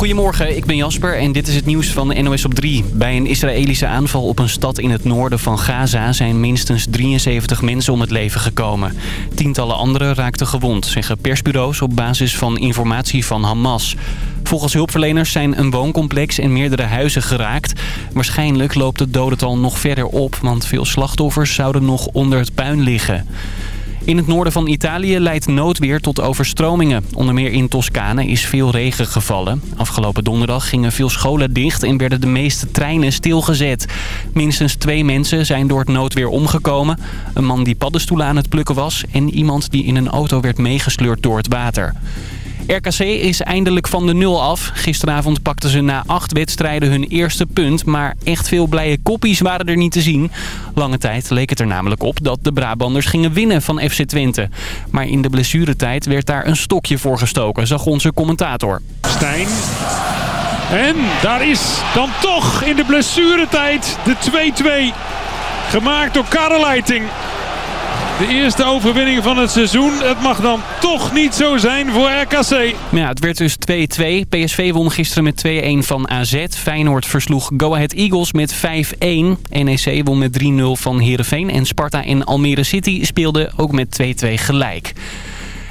Goedemorgen, ik ben Jasper en dit is het nieuws van NOS op 3. Bij een Israëlische aanval op een stad in het noorden van Gaza zijn minstens 73 mensen om het leven gekomen. Tientallen anderen raakten gewond, zeggen persbureaus op basis van informatie van Hamas. Volgens hulpverleners zijn een wooncomplex en meerdere huizen geraakt. Waarschijnlijk loopt het dodental nog verder op, want veel slachtoffers zouden nog onder het puin liggen. In het noorden van Italië leidt noodweer tot overstromingen. Onder meer in Toscane is veel regen gevallen. Afgelopen donderdag gingen veel scholen dicht en werden de meeste treinen stilgezet. Minstens twee mensen zijn door het noodweer omgekomen. Een man die paddenstoelen aan het plukken was en iemand die in een auto werd meegesleurd door het water. RKC is eindelijk van de nul af. Gisteravond pakten ze na acht wedstrijden hun eerste punt. Maar echt veel blije koppies waren er niet te zien. Lange tijd leek het er namelijk op dat de Brabanders gingen winnen van FC Twente. Maar in de blessuretijd werd daar een stokje voor gestoken, zag onze commentator. Stijn. En daar is dan toch in de blessuretijd de 2-2. Gemaakt door Karreleiting. De eerste overwinning van het seizoen. Het mag dan toch niet zo zijn voor RKC. Ja, het werd dus 2-2. PSV won gisteren met 2-1 van AZ. Feyenoord versloeg Go Ahead Eagles met 5-1. NEC won met 3-0 van Heerenveen. En Sparta en Almere City speelden ook met 2-2 gelijk.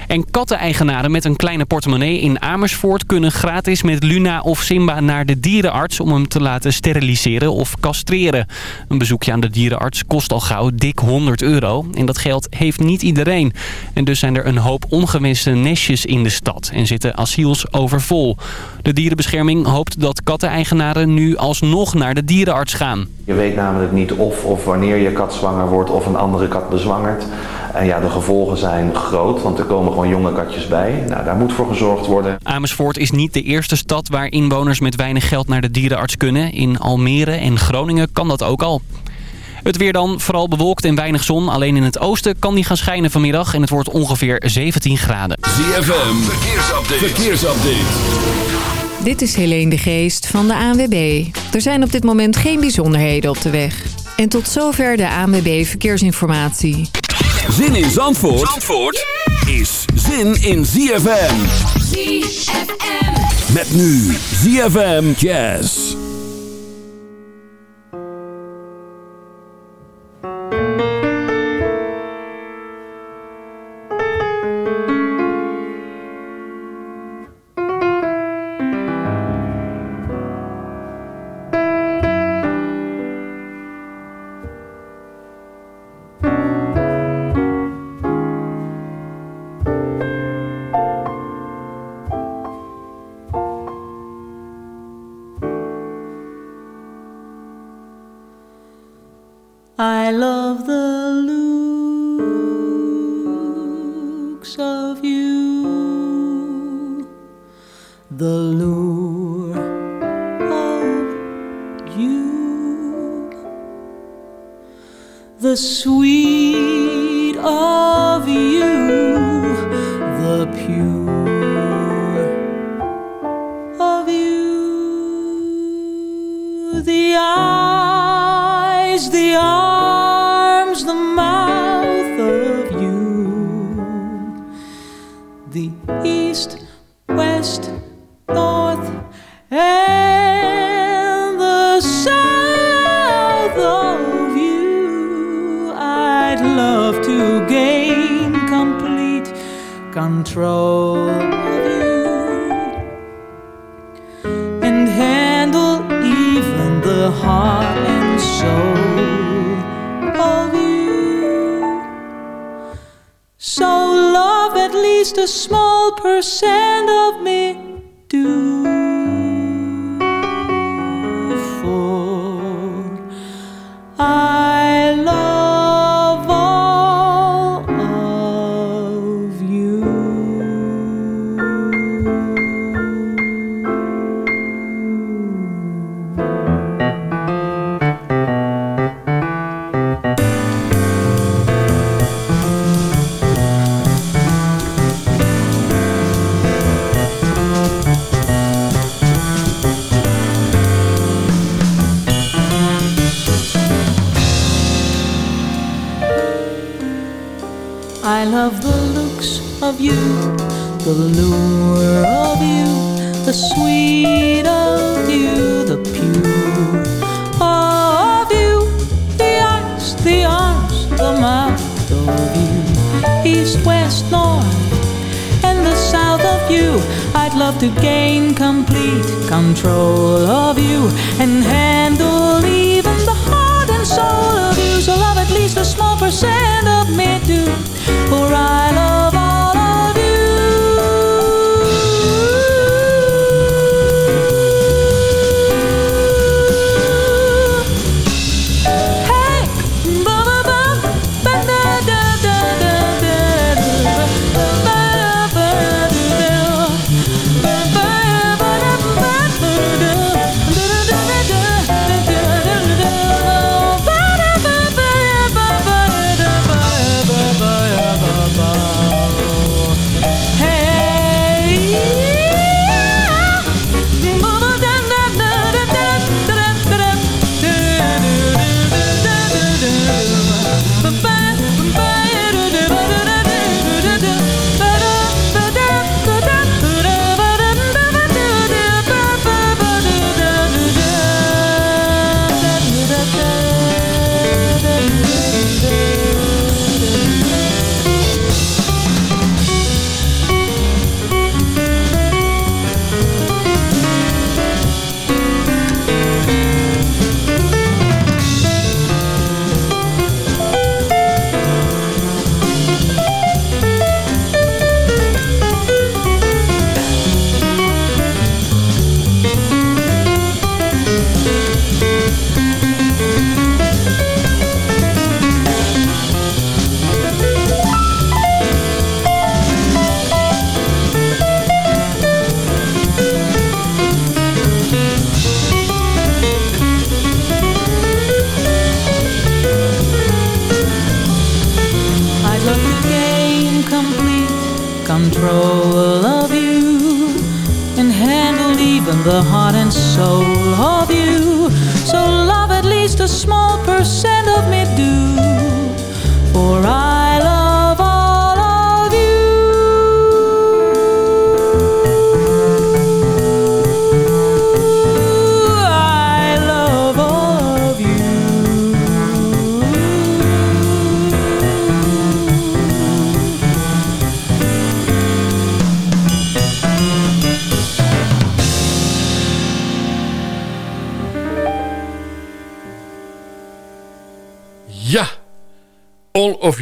En katteneigenaren met een kleine portemonnee in Amersfoort kunnen gratis met Luna of Simba naar de dierenarts om hem te laten steriliseren of castreren. Een bezoekje aan de dierenarts kost al gauw dik 100 euro en dat geld heeft niet iedereen. En dus zijn er een hoop ongewenste nestjes in de stad en zitten asiels overvol. De dierenbescherming hoopt dat katteneigenaren nu alsnog naar de dierenarts gaan. Je weet namelijk niet of of wanneer je kat zwanger wordt of een andere kat bezwangert. En ja, de gevolgen zijn groot, want er komen gewoon jonge katjes bij. Nou, daar moet voor gezorgd worden. Amersfoort is niet de eerste stad waar inwoners met weinig geld naar de dierenarts kunnen. In Almere en Groningen kan dat ook al. Het weer dan, vooral bewolkt en weinig zon. Alleen in het oosten kan die gaan schijnen vanmiddag en het wordt ongeveer 17 graden. ZFM, verkeersupdate. verkeersupdate. Dit is Helene de Geest van de ANWB. Er zijn op dit moment geen bijzonderheden op de weg. En tot zover de ANWB Verkeersinformatie. Zin in Zandvoort, Zandvoort is zin in ZFM. ZFM. Met nu ZFM Jazz. The control and handle even the heart and soul of you. So love at least a small percent of me. You, the lure of you, the sweet of you, the pure of you, the eyes, the arms, the mouth of you, east, west, north, and the south of you. I'd love to gain complete control of you and handle even the heart and soul of you. So love at least a small percent of me too, for I love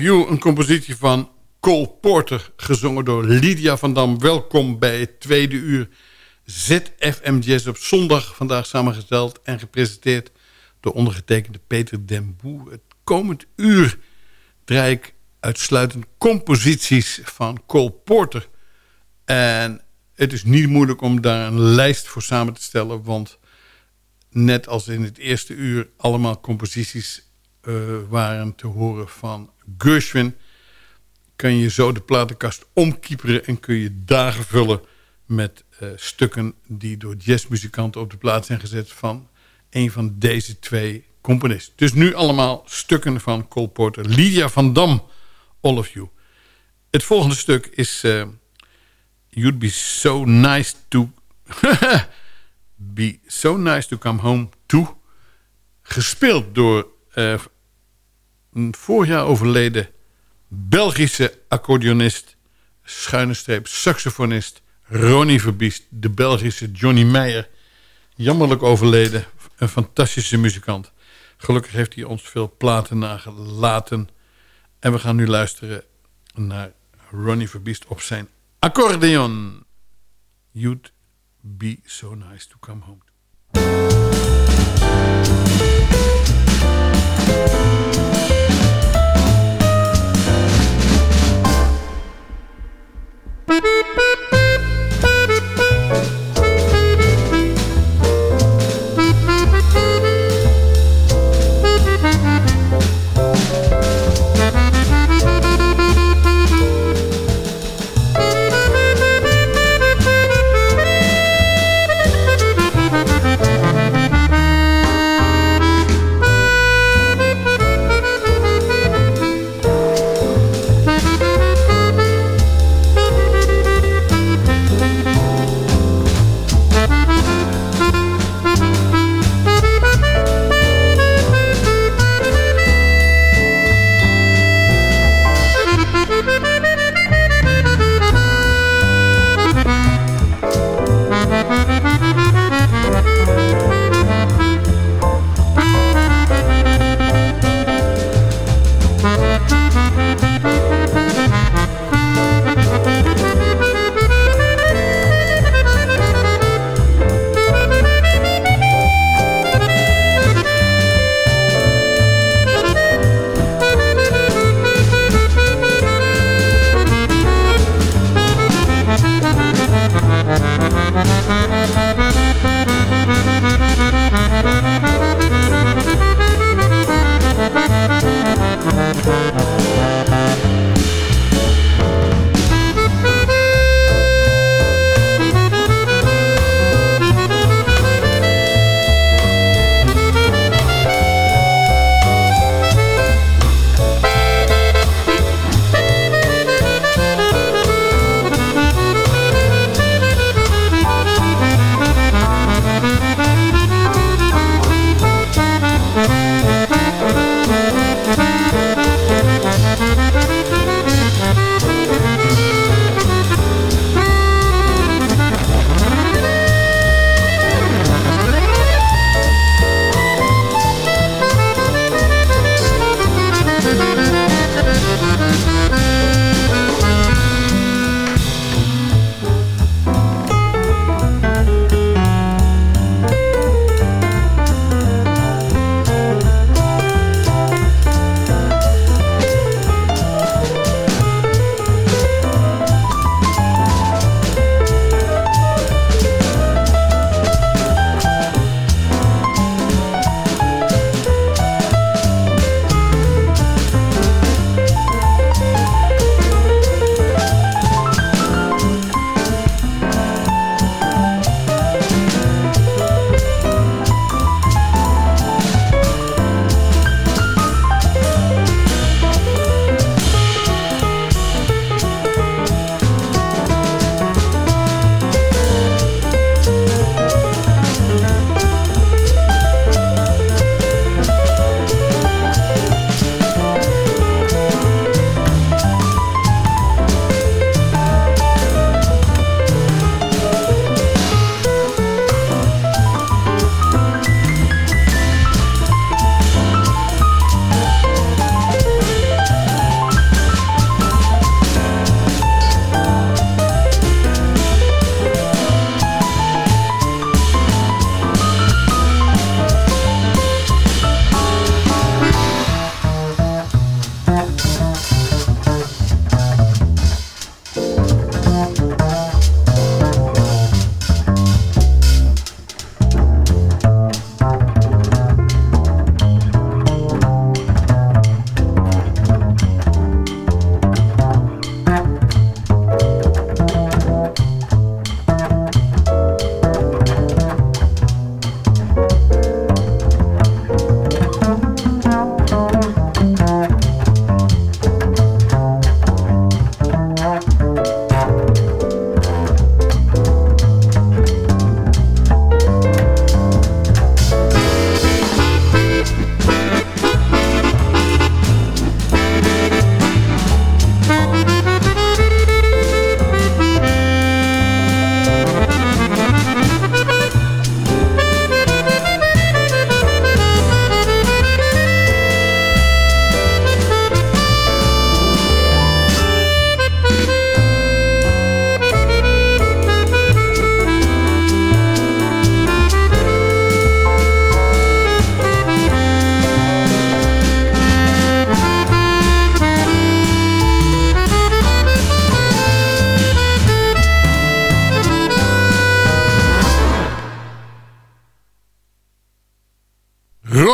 Een compositie van Cole Porter, gezongen door Lydia van Dam. Welkom bij het tweede uur ZFM Jazz op zondag. Vandaag samengesteld en gepresenteerd door ondergetekende Peter den Boer. Het komend uur draai ik uitsluitend composities van Cole Porter. En het is niet moeilijk om daar een lijst voor samen te stellen... want net als in het eerste uur allemaal composities eh, waren te horen van Gershwin... kan je zo de platenkast omkieperen... en kun je dagen vullen met eh, stukken die door jazzmuzikanten op de plaat zijn gezet... van een van deze twee componisten. Dus nu allemaal stukken van Cole Porter. Lydia van Dam, All of You. Het volgende stuk is... eh, You'd be so nice to... be so nice to come home to. Gespeeld door eh, vorig jaar overleden Belgische accordeonist, schuine streep saxofonist Ronnie Verbiest, de Belgische Johnny Meijer. Jammerlijk overleden, een fantastische muzikant. Gelukkig heeft hij ons veel platen nagelaten. En we gaan nu luisteren naar Ronnie Verbiest op zijn accordeon. You'd be so nice to come home.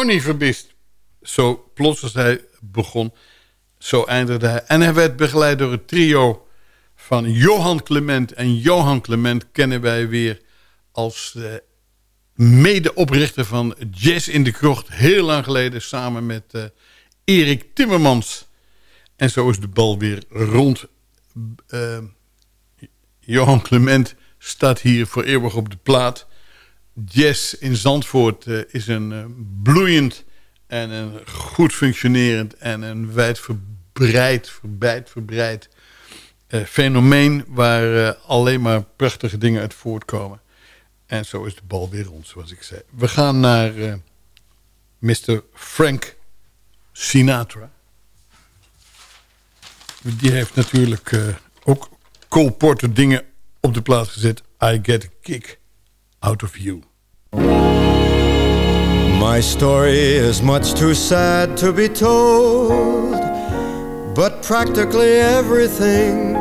Ronnie Verbist. Zo plots als hij begon, zo eindigde hij. En hij werd begeleid door het trio van Johan Clement. En Johan Clement kennen wij weer als medeoprichter van Jazz in de Krocht. Heel lang geleden samen met uh, Erik Timmermans. En zo is de bal weer rond. Uh, Johan Clement staat hier voor eeuwig op de plaat jazz in Zandvoort uh, is een uh, bloeiend en een goed functionerend en een wijdverbreid, verbreid, verbreid uh, fenomeen waar alleen maar prachtige dingen uit voortkomen. En zo is de bal weer rond, zoals ik zei. We gaan naar Mr. Frank Sinatra. Die heeft natuurlijk ook Cole Porter dingen op de plaats gezet. I Get a Kick Out of You. My story is much too sad to be told, but practically everything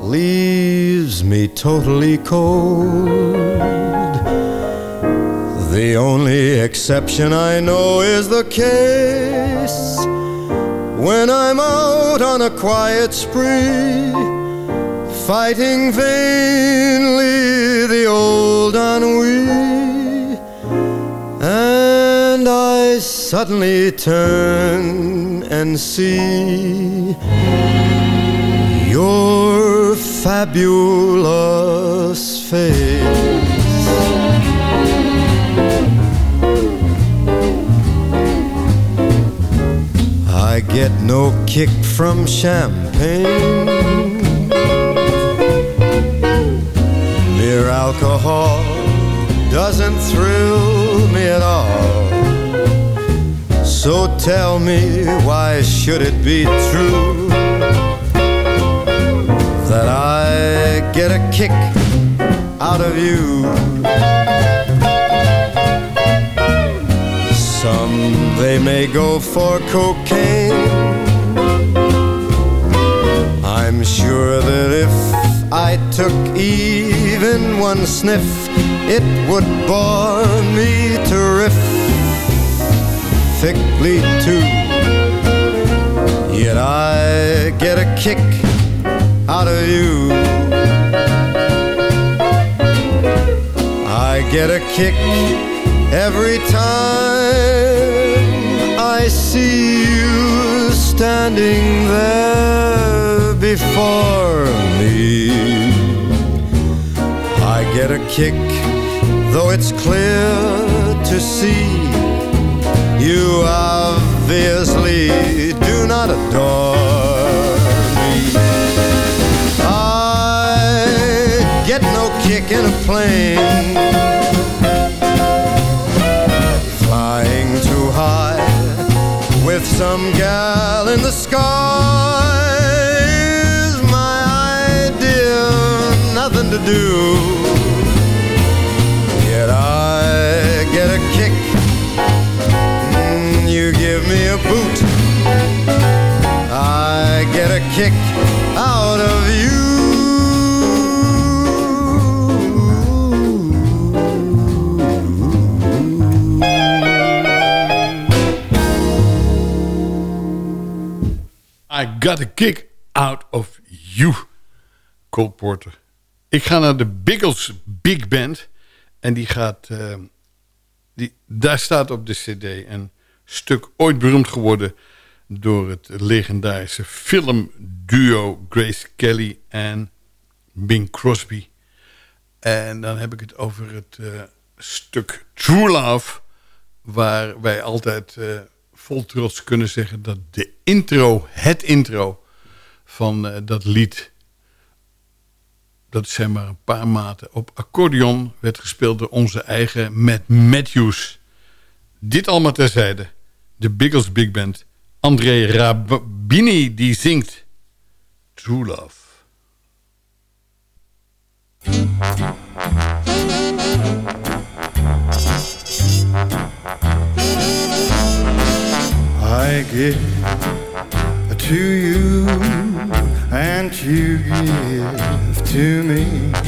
leaves me totally cold. The only exception I know is the case when I'm out on a quiet spree fighting vainly the old ennui. And I suddenly turn and see your fabulous face. I get no kick from champagne. Mere alcohol doesn't thrill me at all. So tell me, why should it be true that I get a kick out of you? Some they may go for cocaine. I'm sure that if I took even one sniff, it would bore me terrifically too. Yet I get a kick out of you. I get a kick every time I see you standing there before me. Get a kick, though it's clear to see. You obviously do not adore me. I get no kick in a plane. Flying too high with some gal in the sky to do. Yet i get a kick. Mm, you give me a boot. I get a kick out of you. I got a kick out of you, Cole Porter. Ik ga naar de Biggles Big Band. En die gaat... eh, die, daar staat op de cd een stuk ooit beroemd geworden... door het legendarische filmduo Grace Kelly en Bing Crosby. En dan heb ik het over het eh, stuk True Love... waar wij altijd eh, vol trots kunnen zeggen... dat de intro, het intro van dat lied... dat zijn maar een paar maten op accordeon... werd gespeeld door onze eigen Matt Matthews. Dit allemaal terzijde. De Biggles Big Band. André Rabini die zingt True Love. I give to you and you give to me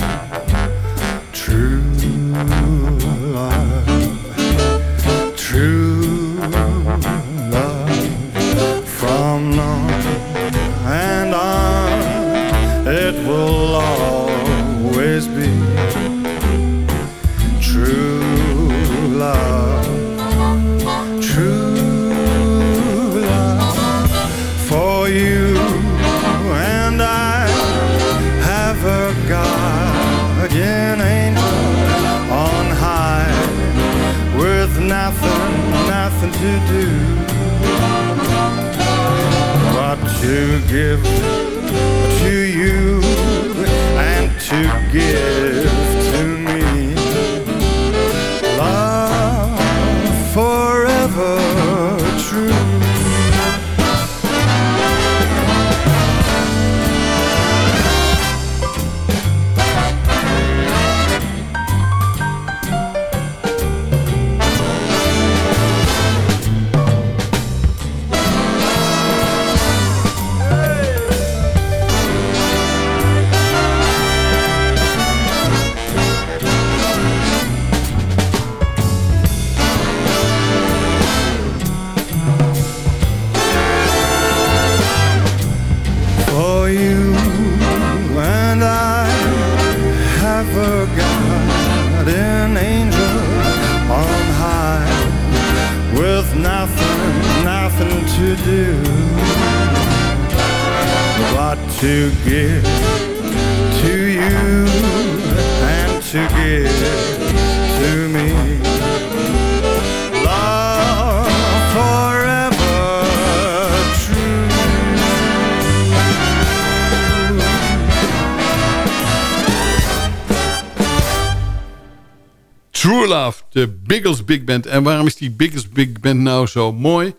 Biggles Big Band. En waarom is die Biggles Big Band nou zo mooi?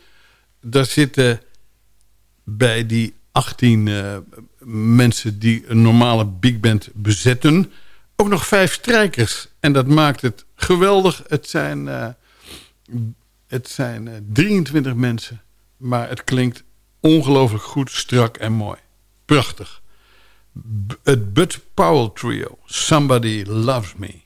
Daar zitten bij die 18 eh, mensen die een normale big band bezetten... ook nog vijf strijkers. En dat maakt het geweldig. Het zijn, eh, het zijn eh, 23 mensen, maar het klinkt ongelooflijk goed, strak en mooi. Prachtig. Het Bud Powell Trio, Somebody Loves Me.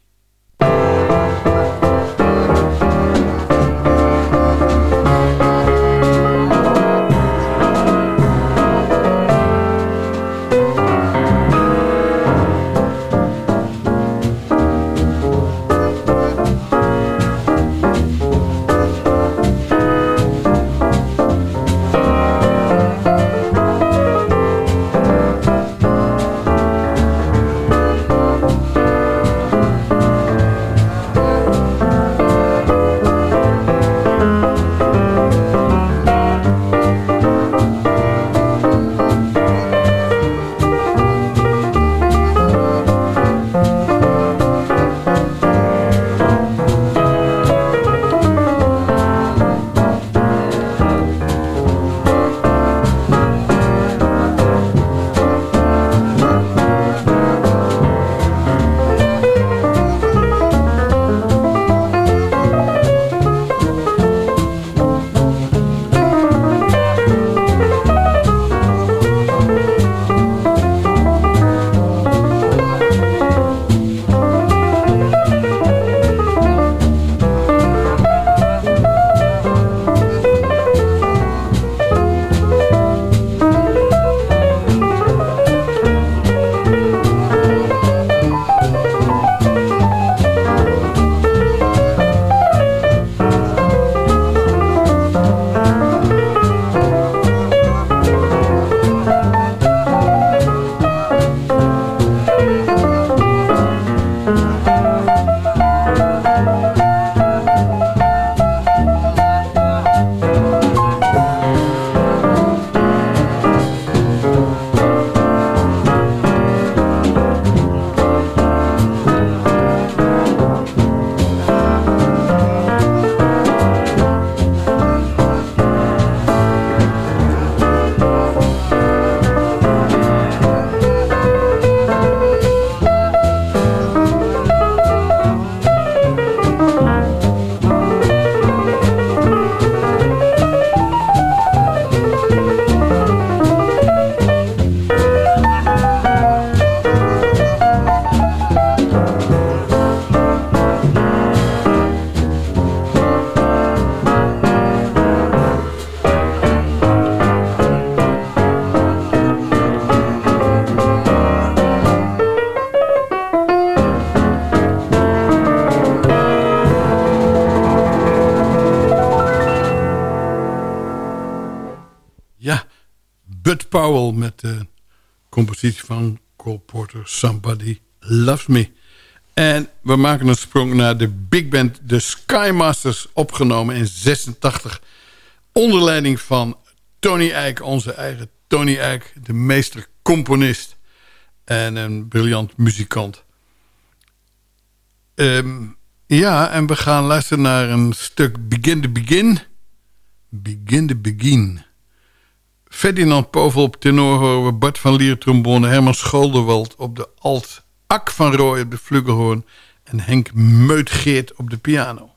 Powell met de compositie van Cole Porter, Somebody Loves Me. En we maken een sprong naar de big band, de Skymasters, opgenomen in 86. Onder leiding van Tony Eijk, onze eigen Tony Eijk, de meester componist en een briljant muzikant. Ehm, ja, en we gaan luisteren naar een stuk Begin the Begin. Begin the Begin. Ferdinand Povel op tenor horen we Bart van Lier trombone... Herman Scholderwald op de alt... Ak van Rooij op de flugelhoorn... en Henk Meutgeert op de piano.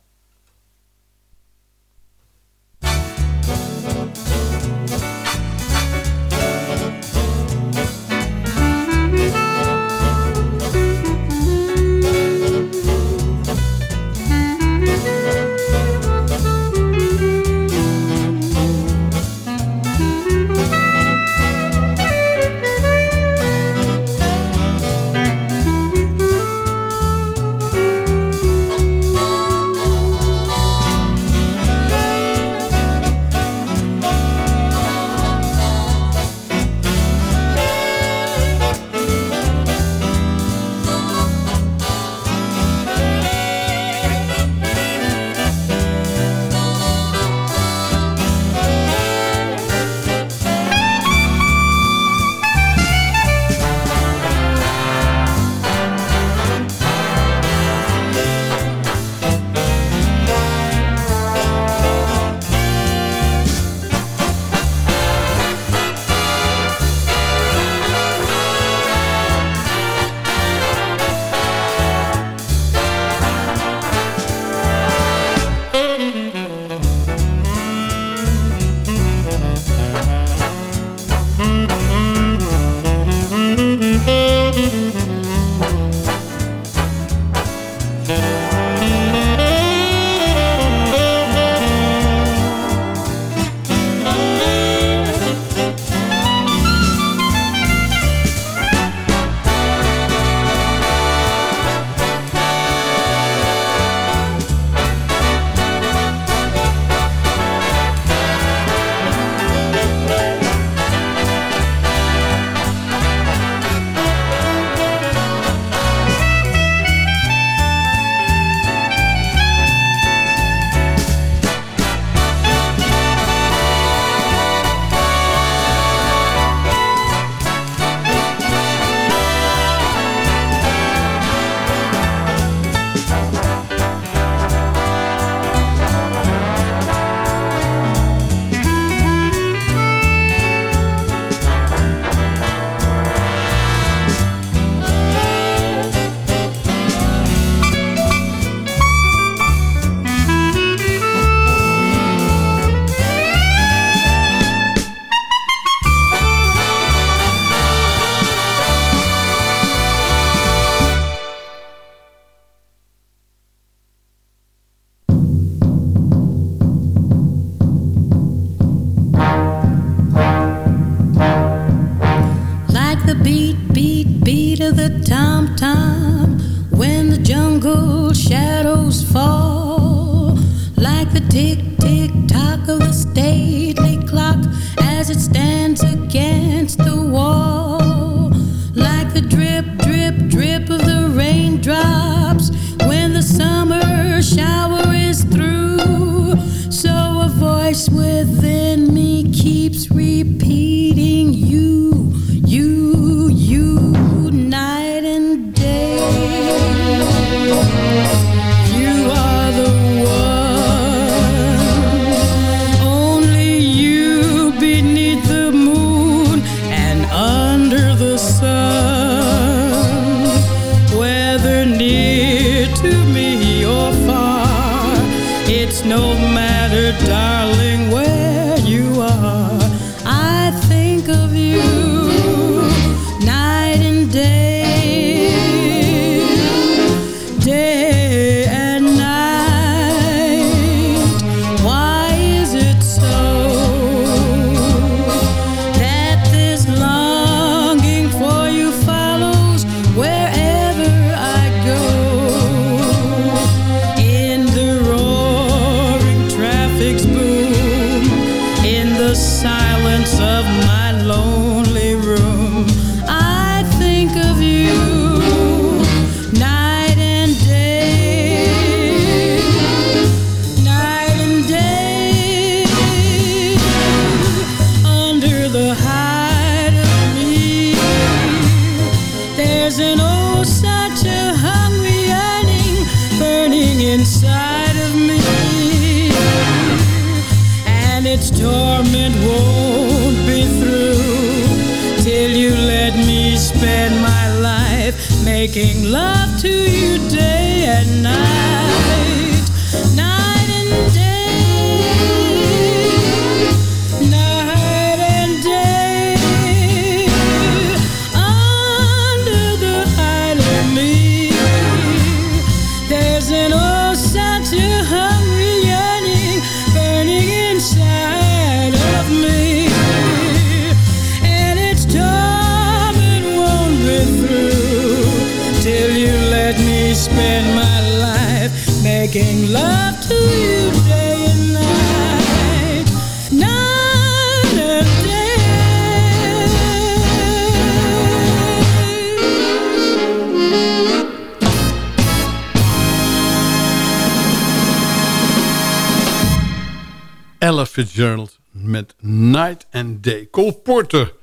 Cole Porter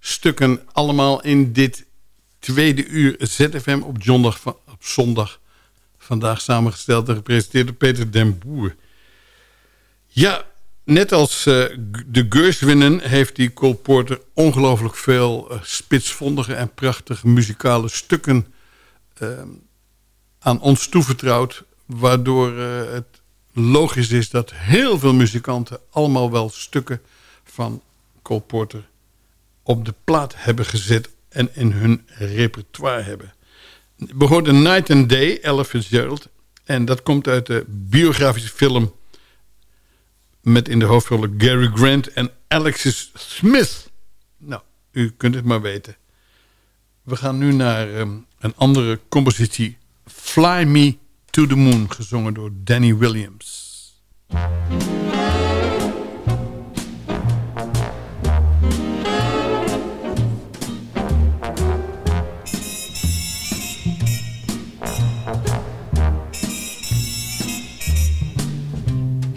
stukken allemaal in dit tweede uur ZFM op zondag, op zondag. Vandaag samengesteld en gepresenteerd door Peter den Boer. Ja, net als eh, de Gershwinen heeft die Cole Porter ongelooflijk veel eh, spitsvondige en prachtige muzikale stukken eh, aan ons toevertrouwd. Waardoor eh, het logisch is dat heel veel muzikanten allemaal wel stukken van Cole Porter op de plaat hebben gezet en in hun repertoire hebben. We hoorden Night and Day, Ella Fitzgerald. En dat komt uit de biografische film met in de hoofdrollen Gary Grant en Alexis Smith. Nou, u kunt het maar weten. We gaan nu naar ehm, een andere compositie. Fly Me to the Moon, gezongen door Danny Williams.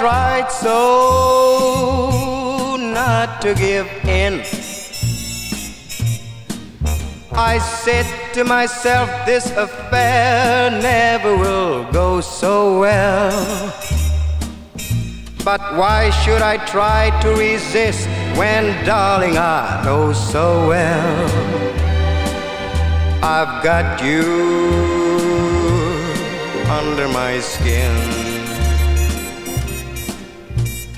Tried so not to give in. I said to myself, this affair never will go so well. But why should I try to resist when, darling, I know so well I've got you under my skin?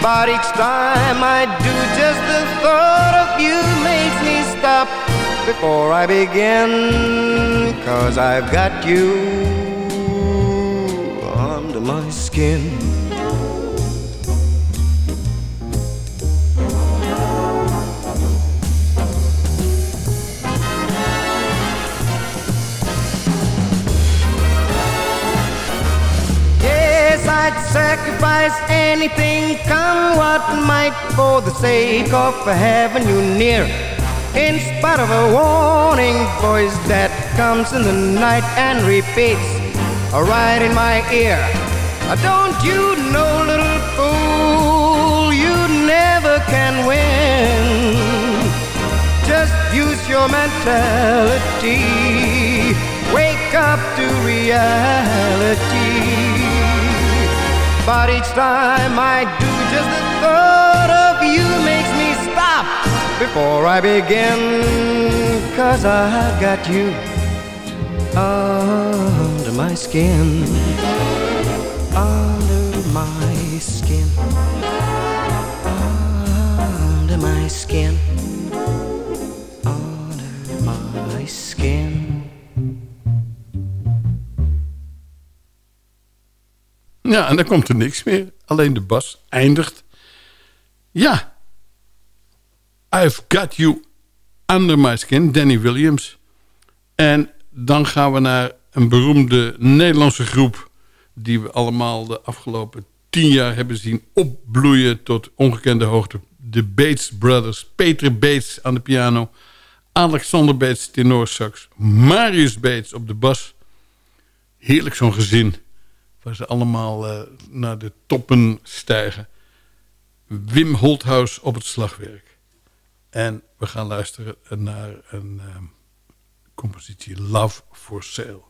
But each time I do, just the thought of you makes me stop before I begin. Cause I've got you under my skin. I'd sacrifice anything, come what might, for the sake of having you near. In spite of a warning voice that comes in the night and repeats, right in my ear. Don't you know, little fool, you never can win. Just use your mentality. Wake up to reality. But each time I do, just the thought of you makes me stop before I begin. Cause I have got you under my skin. Under my skin. Ja, en dan komt er niks meer. Alleen de bas eindigt. Ja. I've got you under my skin. Danny Williams. En dan gaan we naar een beroemde Nederlandse groep... die we allemaal de afgelopen tien jaar hebben zien opbloeien... tot ongekende hoogte. De Bates Brothers. Peter Bates aan de piano. Alexander Bates tenorsax. Marius Bates op de bas. Heerlijk zo'n gezin waar ze allemaal eh, naar de toppen stijgen. Wim Holthuis op het slagwerk. En we gaan luisteren naar een ehm, compositie Love for Sale.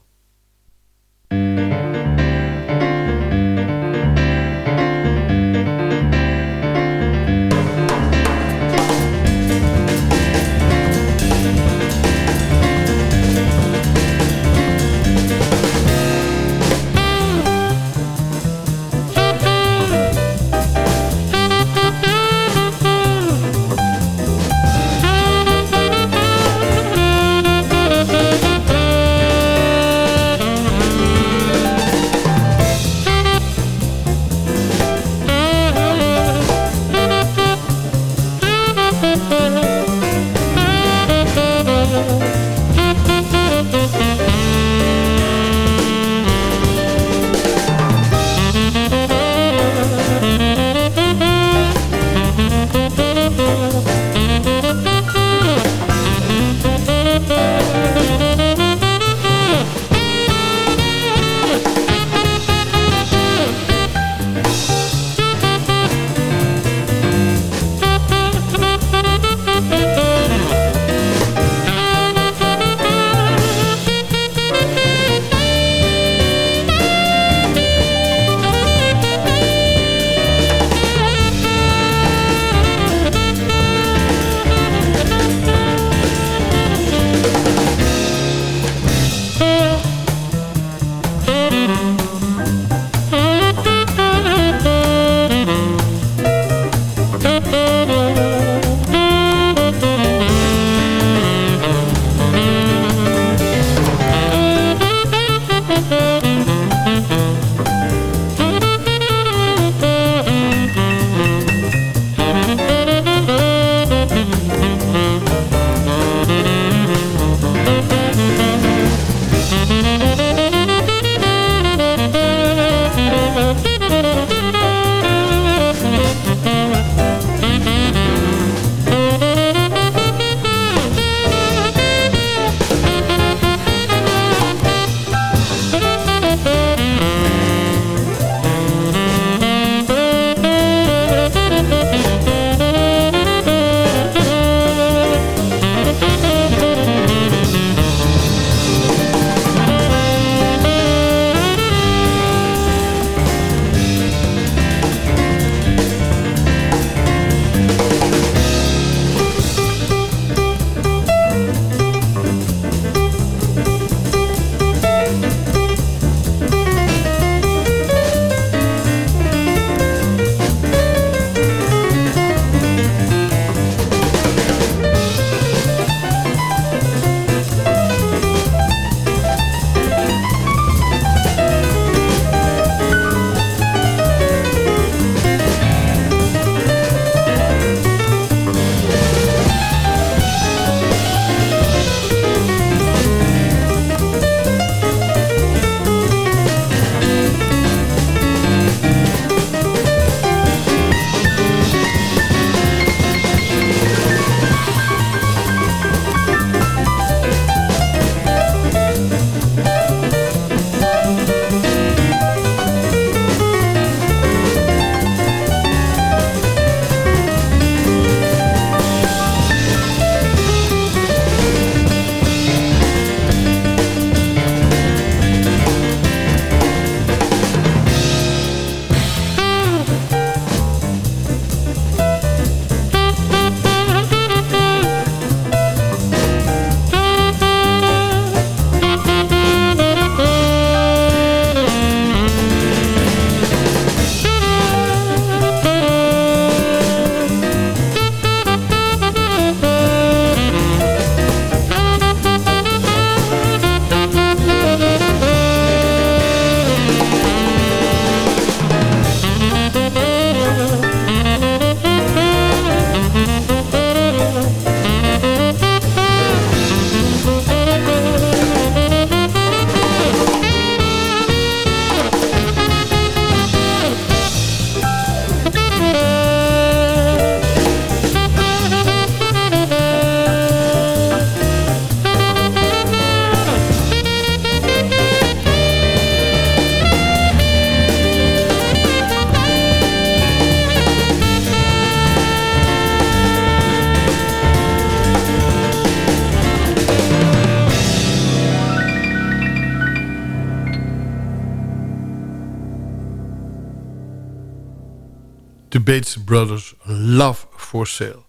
De Bates Brothers Love for Sale.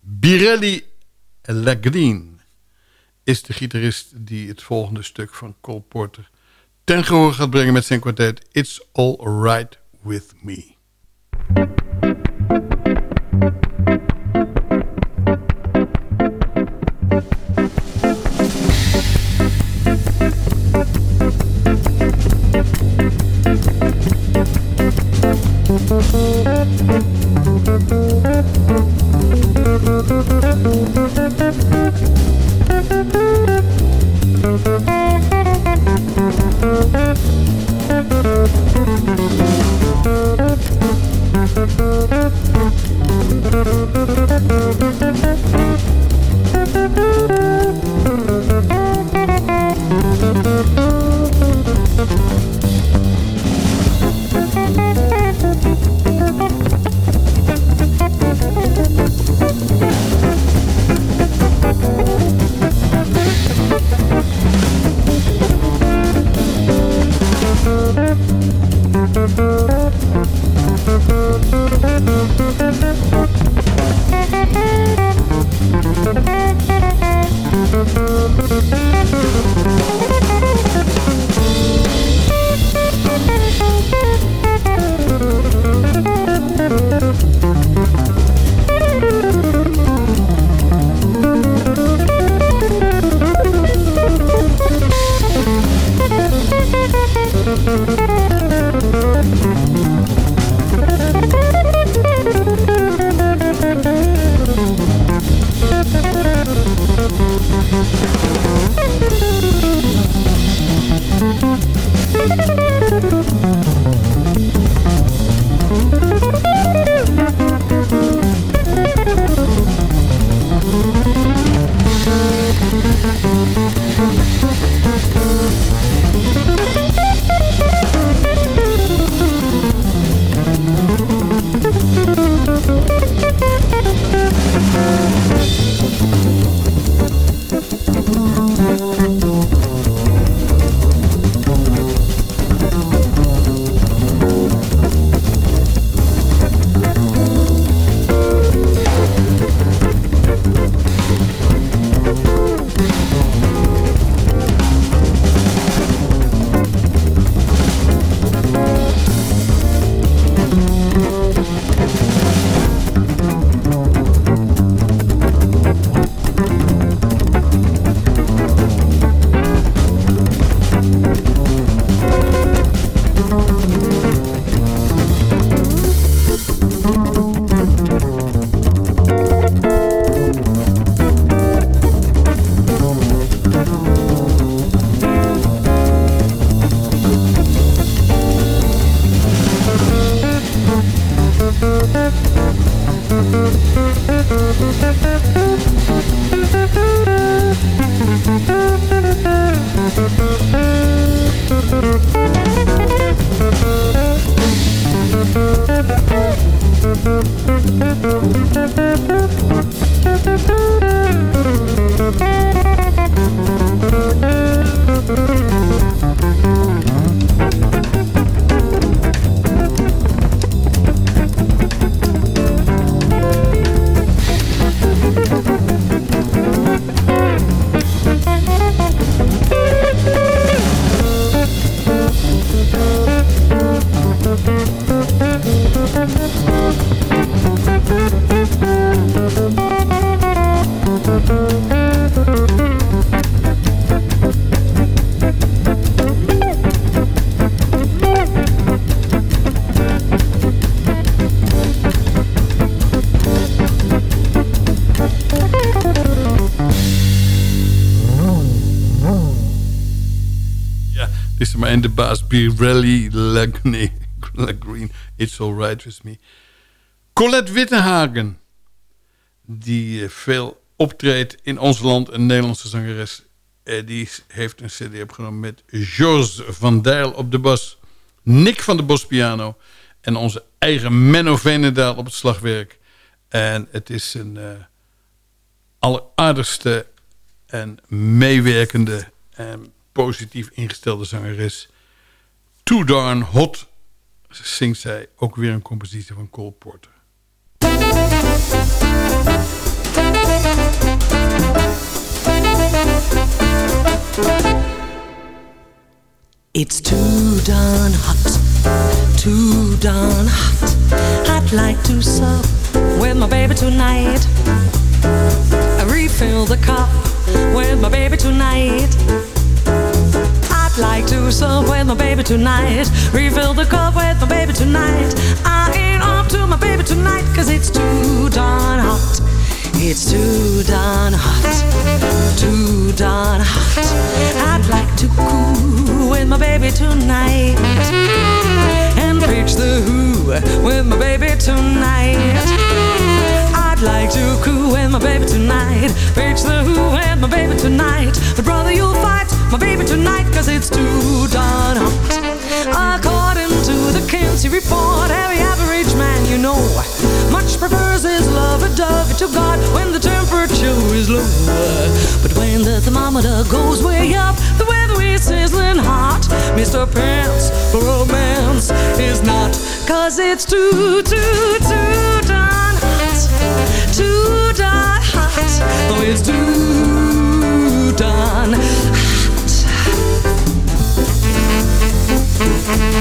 Birelli Lagreen is de gitarist die het volgende stuk van Cole Porter ten gehoor gaat brengen met zijn kwartet It's All Right With Me. En de baas Pirelli Lagreen. It's all right with me. Colette Wittenhagen. Die eh, veel optreedt in ons land. Een Nederlandse zangeres. Eh, die heeft een cd opgenomen met Georges van Dijl op de bas. Nick van de Bos piano. En onze eigen Menno Venendaal op het slagwerk. En het is een uh, alleraardigste en meewerkende en positief ingestelde zangeres. Too Darn Hot zingt zij ook weer een compositie van Cole Porter. It's too darn hot, too darn hot. I'd like to sup with my baby tonight. Refill the cup with my baby tonight. I'd like to sup with my baby tonight. Refill the cup with my baby tonight. I ain't up to my baby tonight, cause it's too darn hot. It's too darn hot, too darn hot. I'd like to cool with my baby tonight and preach the who with my baby tonight. I'd like to coo with my baby tonight, preach the who with my baby tonight. But brother, you'll fight my baby tonight, cause it's too darn hot. According to the Kinsey report, every average man you know much prefers his love a dove to God when the temperature is low. But when the thermometer goes way up, the weather is sizzling hot. Mr. Pants for romance is not, cause it's too, too, too darn hot. Too darn hot. Oh, it's too darn According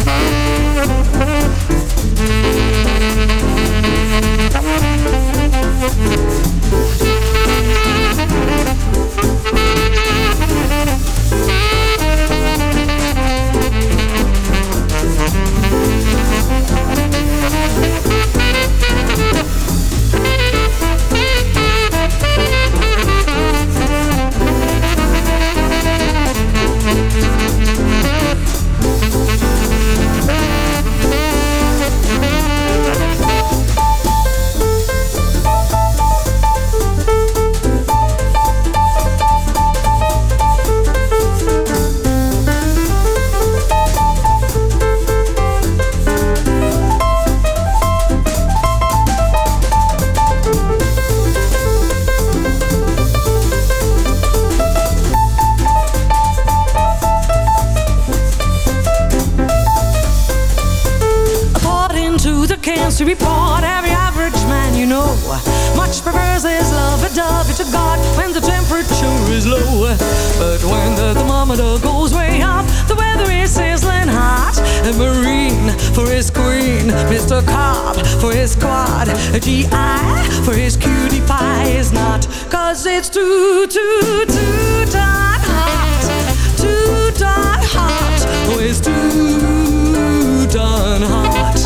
cancer report, every average man you know much prefers his love a dove to God when the temperature is low. But when the thermometer goes way up, the weather is sizzling hot. A Marine for his queen, Mr. Cobb for his quad, a GI for his cutie pie is not, cause it's too, too, too darn hot. Too darn hot. Oh, it's too darn hot.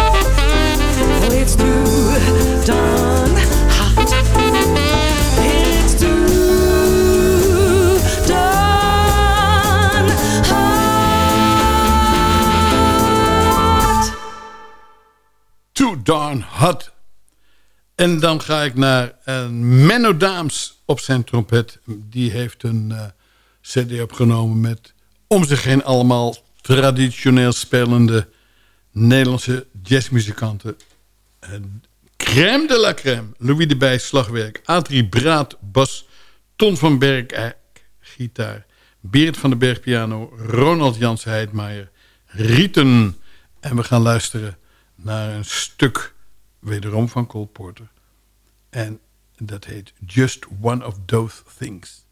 En dan ga ik naar uh, Menno Daams op zijn trompet. Die heeft een eh, cd opgenomen met om zich heen allemaal traditioneel spelende Nederlandse jazzmuzikanten. Crème de la crème. Louis de Bij, slagwerk. Adrie Braat, bas. Ton van Berg, gitaar. Beert van den Berg, piano. Ronald Jans Heidmaier. Rieten. En we gaan luisteren naar een stuk wederom van Cole Porter. En dat heet Just One of Those Things.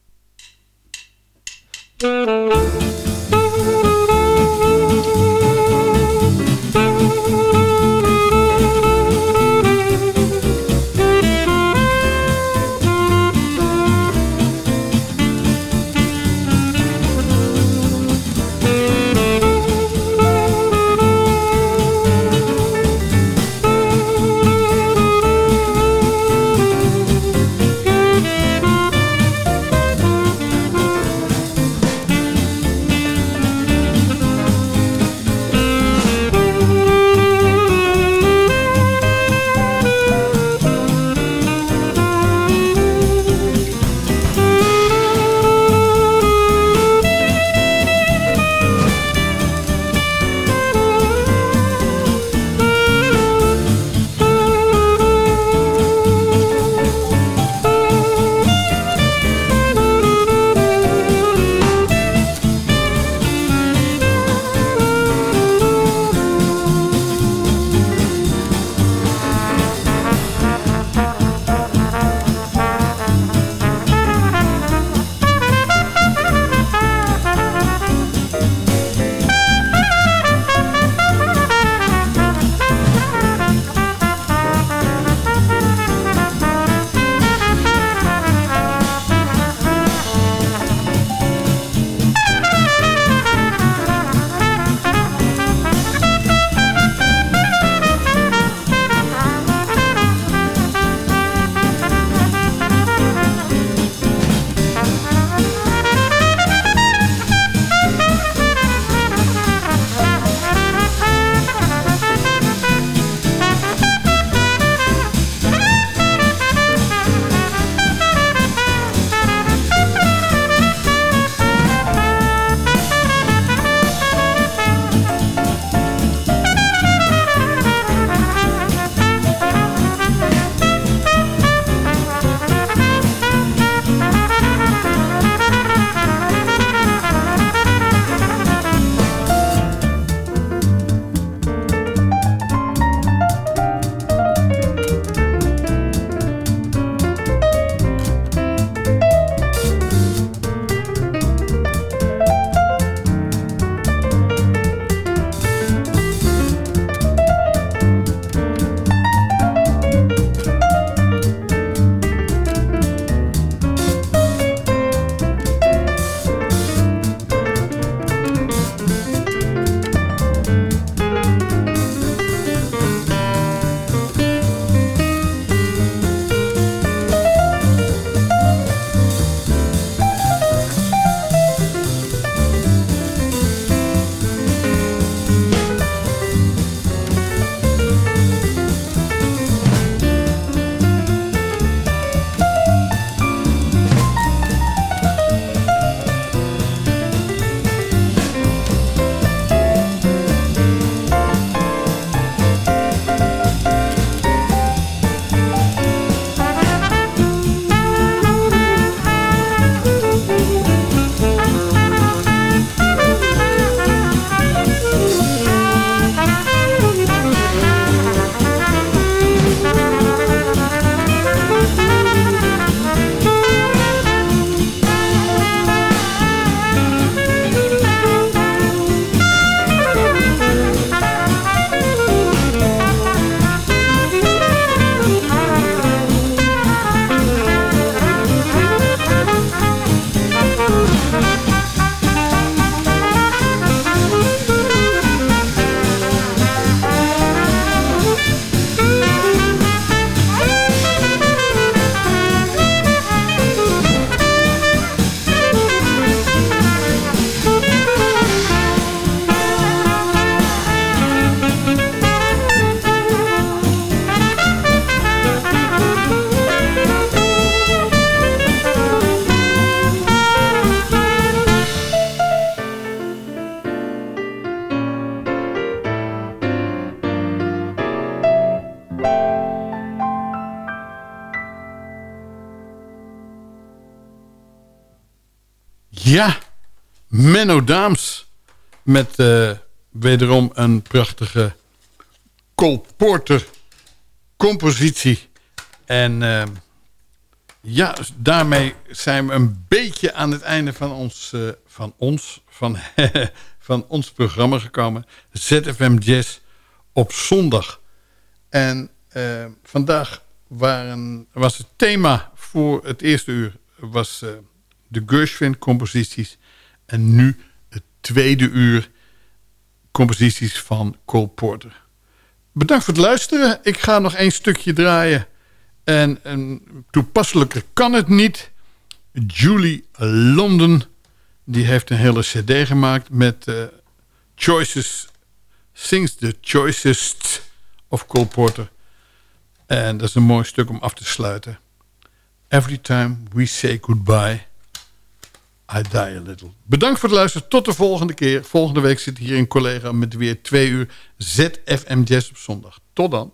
Ja, Menno Daams. Met eh, wederom een prachtige Cole Porter compositie. En eh, ja, daarmee zijn we een beetje aan het einde van ons, eh, van ons, van, van ons programma gekomen. ZFM Jazz op zondag. En eh, vandaag waren, was het thema voor het eerste uur was, de Gershwin composities. En nu het tweede uur composities van Cole Porter. Bedankt voor het luisteren. Ik ga nog één stukje draaien. En toepasselijker kan het niet. Julie London. Die heeft een hele cd gemaakt met eh, choices. Sings the choicest of Cole Porter. En dat is een mooi stuk om af te sluiten. Every time we say goodbye, I die a little. Bedankt voor het luisteren. Tot de volgende keer. Volgende week zit hier een collega met weer twee uur ZFM Jazz op zondag. Tot dan.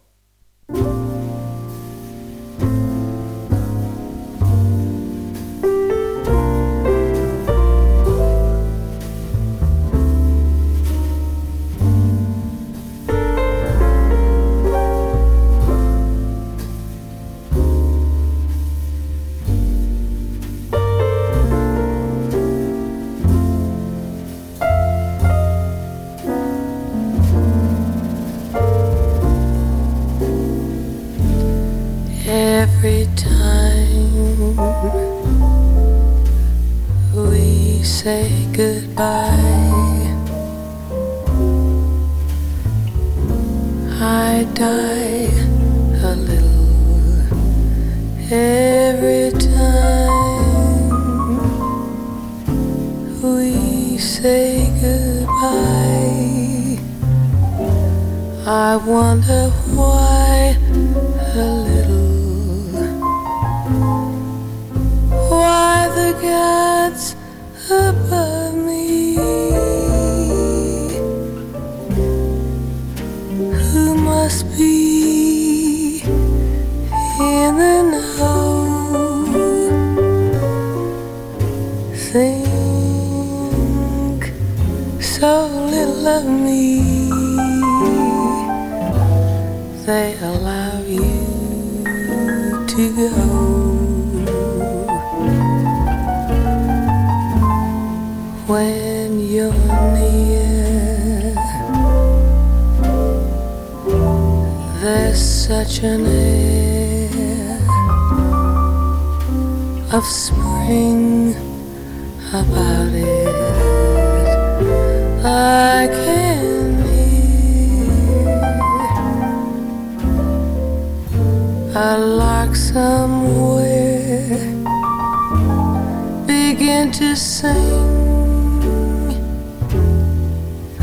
To sing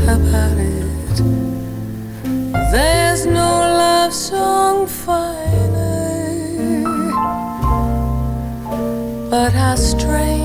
about it. There's no love song finer, but how strange